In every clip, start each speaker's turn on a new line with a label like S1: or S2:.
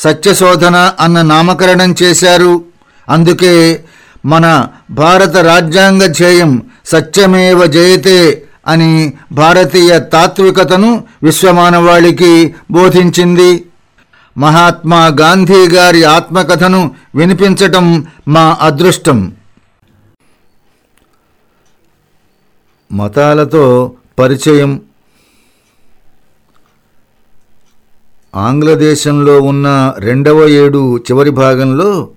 S1: సత్యశోధన అన్న నామకరణం చేశారు. అందుకే మన భారత రాజ్యాంగ ధ్యేయం సత్యమేవ జయతే అని భారతీయ తాత్వికతను విశ్వమానవాళికి బోధించింది. మహాత్మా గాంధీ గారి ఆత్మకథను వినిపించటం మా అదృష్టం. మతాలతో పరిచయం ఆంగ్లదేశంలో ఉన్న రెండవ ఏడు చివరి భాగంలో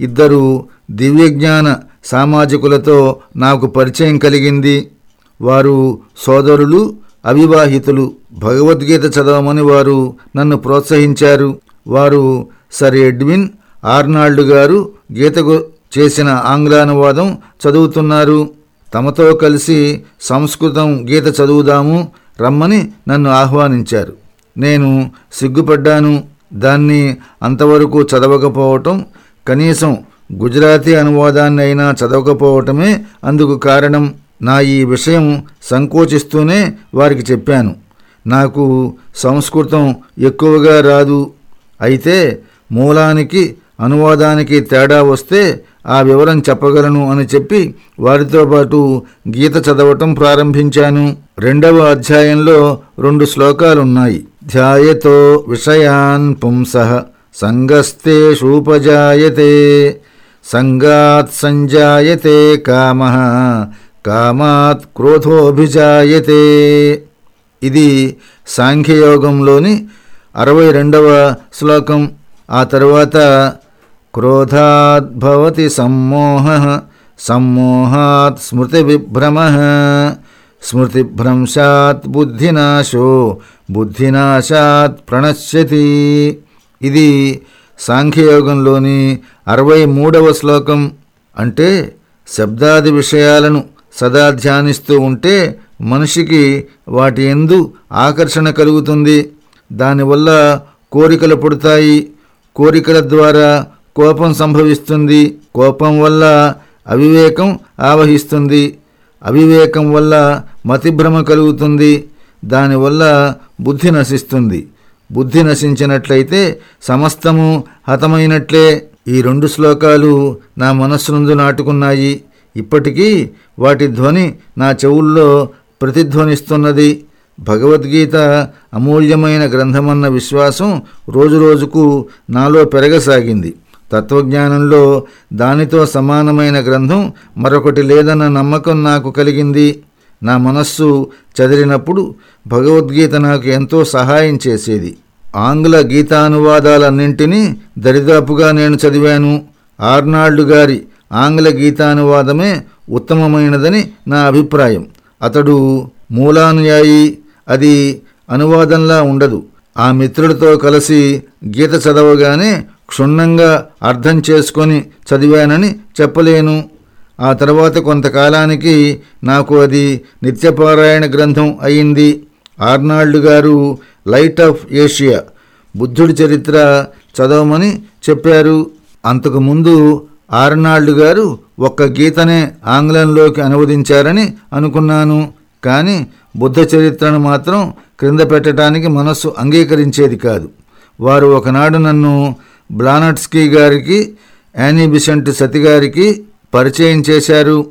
S1: ఇద్దరు దివ్యజ్ఞాన సామాజికులతో నాకు పరిచయం కలిగింది. వారు సోదరులు అవివాహితులు. భగవద్గీత చదవమని వారు నన్ను ప్రోత్సహించారు. వారు సర్ ఎడ్విన్ ఆర్నాల్డ్ గారు గీతకు చేసిన ఆంగ్లానువాదం చదువుతున్నారు. తమతో కలిసి సంస్కృతం గీత చదువుదాము రమ్మని నన్ను ఆహ్వానించారు. నేను సిగ్గుపడ్డాను. దాన్ని అంతవరకు చదవకపోవటం కనీసం గుజరాతీ అనువాదాన్ని అయినా చదవకపోవటమే అందుకు కారణం. నా ఈ విషయం సంకోచిస్తూనే వారికి చెప్పాను. నాకు సంస్కృతం ఎక్కువగా రాదు. అయితే మూలానికి అనువాదానికి తేడా వస్తే ఆ వివరం చెప్పగలను అని చెప్పి వారితో పాటు గీత చదవటం ప్రారంభించాను. రెండవ అధ్యాయంలో రెండు శ్లోకాలున్నాయి. ధ్యాయతో విషయాన్ పుంస సంగస్తేషూపజాయతే సంగాత్ సంజాయతే కామ కామాత్ క్రోధోభిజాయతే. ఇది సాంఖ్యయోగంలోని అరవై రెండవ శ్లోకం. ఆ తర్వాత క్రోధాద్భవతి సమ్మోహ సమ్మోహాత్ స్మృతి విభ్రమ స్మృతిభ్రంశాత్ బుద్ధినాశో బుద్ధినాశాత్ ప్రణశ్యతి. ఇది సాంఖ్యయోగంలోని అరవై మూడవ శ్లోకం. అంటే శబ్దాది విషయాలను సదా ధ్యానిస్తూ ఉంటే మనిషికి వాటి ఎందు ఆకర్షణ కలుగుతుంది. దానివల్ల కోరికలు పుడతాయి. కోరికల ద్వారా కోపం సంభవిస్తుంది. కోపం వల్ల అవివేకం ఆవహిస్తుంది. అవివేకం వల్ల మతిభ్రమ కలుగుతుంది దానివల్ల బుద్ధి నశిస్తుంది. బుద్ధి నశించినట్లయితే సమస్తము హతమైనట్లే. ఈ రెండు శ్లోకాలు నా మనస్సునందు నాటుకున్నాయి. ఇప్పటికీ వాటి ధ్వని నా చెవుల్లో ప్రతిధ్వనిస్తున్నది. భగవద్గీత అమూల్యమైన గ్రంథమన్న విశ్వాసం రోజురోజుకు నాలో పెరగసాగింది. తత్వజ్ఞానంలో దానితో సమానమైన గ్రంథం మరొకటి లేదన్న నమ్మకం నాకు కలిగింది. నా మనస్సు చదిరినప్పుడు భగవద్గీత నాకు ఎంతో సహాయం చేసేది. ఆంగ్ల గీతానువాదాలన్నింటినీ దరిదాపుగా నేను చదివాను. ఆర్నాల్డ్ గారి ఆంగ్ల గీతానువాదమే ఉత్తమమైనదని నా అభిప్రాయం. అతడు మూలానుయాయి. అది అనువాదంలా ఉండదు. ఆ మిత్రుడితో కలిసి గీత చదవగానే క్షుణ్ణంగా అర్థం చేసుకొని చదివానని చెప్పలేను. ఆ తర్వాత కొంతకాలానికి నాకు అది నిత్యపారాయణ గ్రంథం అయింది. ఆర్నాల్డ్ గారు లైట్ ఆఫ్ ఏషియా బుద్ధుడి చరిత్ర చదవమని చెప్పారు. అంతకుముందు ఆర్నాల్డ్ గారు ఒక్క గీతనే ఆంగ్లంలోకి అనువదించారని అనుకున్నాను. కానీ బుద్ధ చరిత్రను మాత్రం క్రింద పెట్టడానికి మనస్సు అంగీకరించేది కాదు. వారు ఒకనాడు నన్ను బ్లానట్స్కీ గారికి యానీ బిసెంట్ సతి గారికి పరిచయం చేశారు.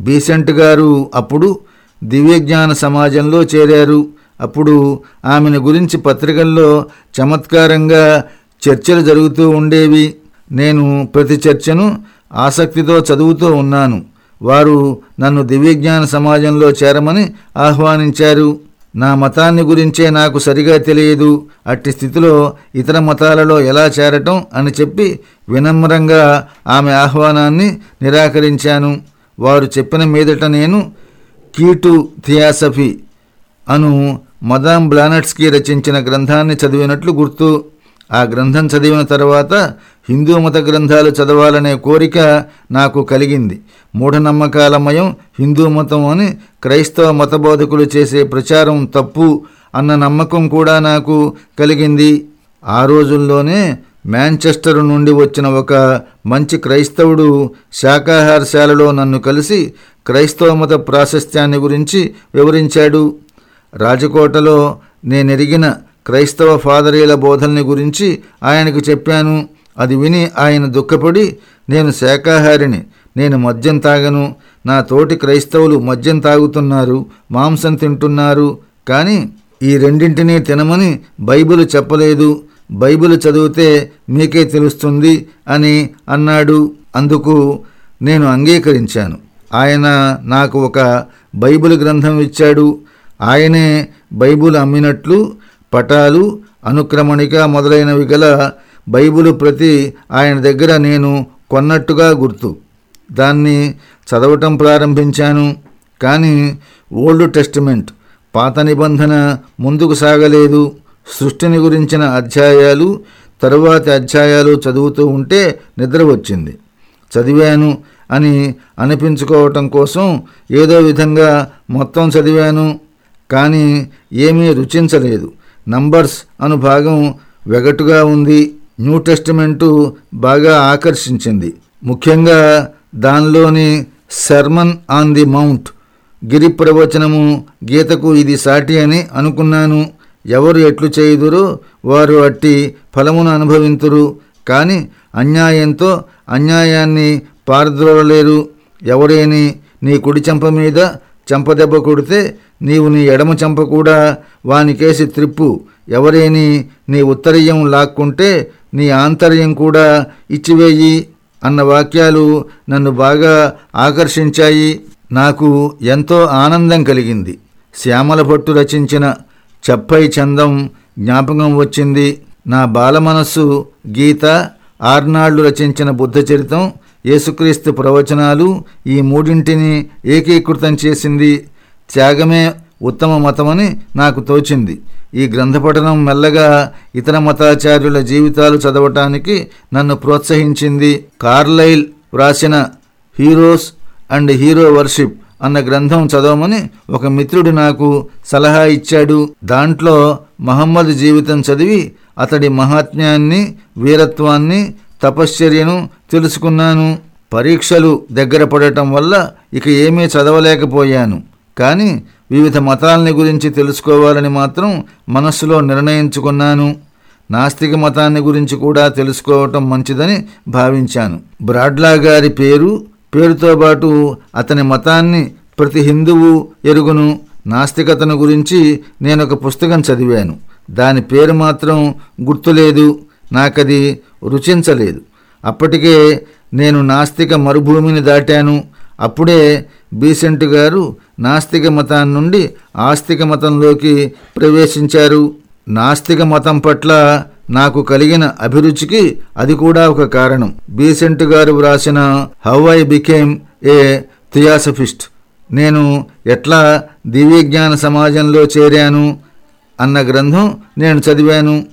S1: బీసెంట్ గారు అప్పుడు దివ్యజ్ఞాన సమాజంలో చేరారు. అప్పుడు ఆమెను గురించి పత్రికల్లో చమత్కారంగా చర్చలు జరుగుతూ ఉండేవి. నేను ప్రతి చర్చను ఆసక్తితో చదువుతూ ఉన్నాను. వారు నన్ను దివ్యజ్ఞాన సమాజంలో చేరమని ఆహ్వానించారు. నా మతాన్ని గురించే నాకు సరిగా తెలియదు. అట్టి స్థితిలో ఇతర మతాలలో ఎలా చేరటం అని చెప్పి వినమ్రంగా ఆమె ఆహ్వానాన్ని నిరాకరించాను. వారు చెప్పిన మీదట నేను కీటు థియాసఫీ అను మదాం బ్లానట్స్కి రచించిన గ్రంథాన్ని చదివినట్లు గుర్తు. ఆ గ్రంథం చదివిన తర్వాత హిందూ మత గ్రంథాలు చదవాలనే కోరిక నాకు కలిగింది. మూఢనమ్మకాలమయం హిందూ మతం అని క్రైస్తవ మతబోధకులు చేసే ప్రచారం తప్పు అన్న నమ్మకం కూడా నాకు కలిగింది. ఆ రోజుల్లోనే మాంచెస్టర్ నుండి వచ్చిన ఒక మంచి క్రైస్తవుడు శాకాహారశాలలో నన్ను కలిసి క్రైస్తవ మత ప్రాశస్త్యాన్ని గురించి వివరించాడు. రాజకోటలో నేనెరిగిన క్రైస్తవ ఫాదరీల బోధల్ని గురించి ఆయనకు చెప్పాను. అది విని ఆయన దుఃఖపడి నేను శాకాహారిని నేను మద్యం తాగను. నా తోటి క్రైస్తవులు మద్యం తాగుతున్నారు మాంసం తింటున్నారు. కానీ ఈ రెండింటినీ తినమని బైబిల్ చెప్పలేదు. బైబిల్ చదివితే మీకే తెలుస్తుంది అని అన్నాడు. అందుకు నేను అంగీకరించాను. ఆయన నాకు ఒక బైబిల్ గ్రంథం ఇచ్చాడు. ఆయనే బైబిల్ అమ్మినట్లు పటాలు అనుక్రమణిక మొదలైనవి గల బైబిలు ప్రతి ఆయన దగ్గర నేను కొన్నట్టుగా గుర్తు. దాన్ని చదవటం ప్రారంభించాను. కానీ ఓల్డ్ టెస్టిమెంట్ పాత నిబంధన ముందుకు సాగలేదు. సృష్టిని గురించిన అధ్యాయాలు తరువాతి అధ్యాయాలు చదువుతూ ఉంటే నిద్ర వచ్చింది. చదివాను అని అనిపించుకోవటం కోసం ఏదో విధంగా మొత్తం చదివాను. కానీ ఏమీ రుచించలేదు. నంబర్స్ అను భాగం వెగటుగా ఉంది. న్యూ టెస్టిమెంటు బాగా ఆకర్షించింది. ముఖ్యంగా దానిలోని శర్మన్ ఆన్ ది మౌంట్. గిరి ప్రవచనము గీతకు ఇది సాటి అని అనుకున్నాను. ఎవరు ఎట్లు చేయుదురో వారు అట్టి ఫలమును అనుభవింతురు. కానీ అన్యాయంతో అన్యాయాన్ని పారద్రోలలేరు. ఎవరేని నీ కుడి చెంప మీద చెంపదెబ్బ కొడితే నీవు నీ ఎడమ చెంప కూడా వానికేసి త్రిప్పు. ఎవరేని నీ ఉత్తరీయం లాక్కుంటే నీ ఆంతర్యం కూడా ఇచ్చివేయి అన్న వాక్యాలు నన్ను బాగా ఆకర్షించాయి. నాకు ఎంతో ఆనందం కలిగింది. శ్యామల భట్టు రచించిన చెప్పై చందం జ్ఞాపకం వచ్చింది. నా బాలమనస్సు గీత ఆర్నాళ్ళు రచించిన బుద్ధ చరితం యేసుక్రీస్తు ప్రవచనాలు ఈ మూడింటిని ఏకీకృతం చేసింది. త్యాగమే ఉత్తమ మతమని నాకు తోచింది. ఈ గ్రంథపఠనం మెల్లగా ఇతర మతాచార్యుల జీవితాలు చదవటానికి నన్ను ప్రోత్సహించింది కార్లైల్ వ్రాసిన హీరోస్ అండ్ హీరో వర్షిప్ అన్న గ్రంథం చదవమని ఒక మిత్రుడు నాకు సలహా ఇచ్చాడు. దాంట్లో మహమ్మద్ జీవితం చదివి అతడి మహాత్మ్యాన్ని వీరత్వాన్ని తపశ్చర్యను తెలుసుకున్నాను. పరీక్షలు దగ్గర పడటం వల్ల ఇక ఏమీ చదవలేకపోయాను. కానీ వివిధ మతాలని గురించి తెలుసుకోవాలని మాత్రం మనస్సులో నిర్ణయించుకున్నాను. నాస్తిక మతాన్ని గురించి కూడా తెలుసుకోవటం మంచిదని భావించాను. బ్రాడ్లా గారి పేరు పేరుతో పాటు అతని మతాన్ని ప్రతి హిందువు ఎరుగును నాస్తికతను గురించి నేను ఒక పుస్తకం చదివాను. దాని పేరు మాత్రం గుర్తులేదు నాకది రుచించలేదు. అప్పటికే నేను నాస్తిక మరుభూమిని దాటాను. అప్పుడే బీసెంట్ గారు నాస్తిక మతాన్ని నుండి ఆస్తిక మతంలోకి ప్రవేశించారు. నాస్తిక మతం పట్ల నాకు కలిగిన అభిరుచికి అది కూడా ఒక కారణం. బీసెంట్ గారు వ్రాసిన how I became a theosophist నేను ఎట్లా దివ్యజ్ఞాన సమాజంలో చేరాను అన్న గ్రంథం నేను చదివాను.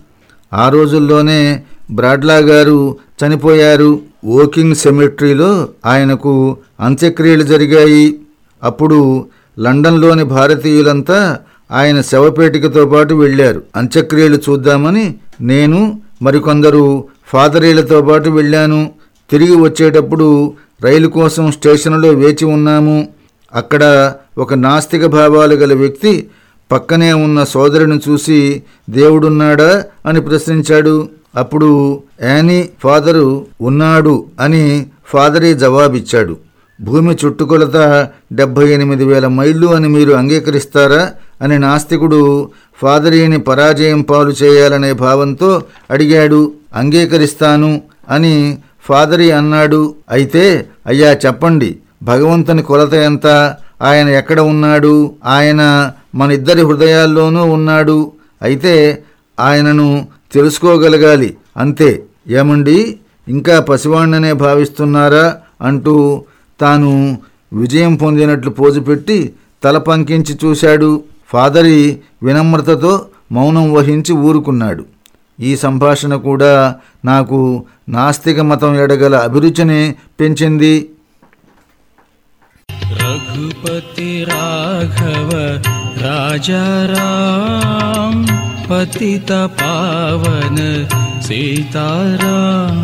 S1: ఆ రోజుల్లోనే బ్రాడ్లా గారు చనిపోయారు. ఓకింగ్ సెమిట్రీలో ఆయనకు అంత్యక్రియలు జరిగాయి. అప్పుడు లండన్లోని భారతీయులంతా ఆయన శవపేటికతో పాటు వెళ్ళారు. అంత్యక్రియలు చూద్దామని నేను మరికొందరు ఫాదరీలతో పాటు వెళ్ళాను. తిరిగి వచ్చేటప్పుడు రైలు కోసం స్టేషన్లో వేచి ఉన్నాము. అక్కడ ఒక నాస్తిక భావాలు గల వ్యక్తి పక్కనే ఉన్న సోదరుని చూసి దేవుడున్నాడా? అని ప్రశ్నించాడు. అప్పుడు యానీ ఫాదరు ఉన్నాడు అని ఫాదరే జవాబిచ్చాడు. భూమి చుట్టుకొలత డెబ్భై ఎనిమిది వేల మైళ్ళు అని మీరు అంగీకరిస్తారా అని నాస్తికుడు ఫాదరీని పరాజయం పాలు చేయాలనే భావంతో అడిగాడు అంగీకరిస్తాను అని ఫాదరీ అన్నాడు. అయితే అయ్యా చెప్పండి భగవంతుని కొలత ఎంత? ఆయన ఎక్కడ ఉన్నాడు? ఆయన మన ఇద్దరి హృదయాల్లోనూ ఉన్నాడు. అయితే ఆయనను తెలుసుకోగలగాలి అంతే. ఏమండి? ఇంకా పసివాణ్ణనే భావిస్తున్నారా? అంటూ తాను విజయం పొందినట్లు పోజుపెట్టి తల పంకించి చూశాడు. ఫాదరి వినమ్రతతో మౌనం వహించి ఊరుకున్నాడు. ఈ సంభాషణ కూడా నాకు నాస్తిక మతం ఎడగల అభిరుచిని పెంచింది.
S2: రఘుపతి రాఘవ రాజారాం పతిత పావన సీతారాం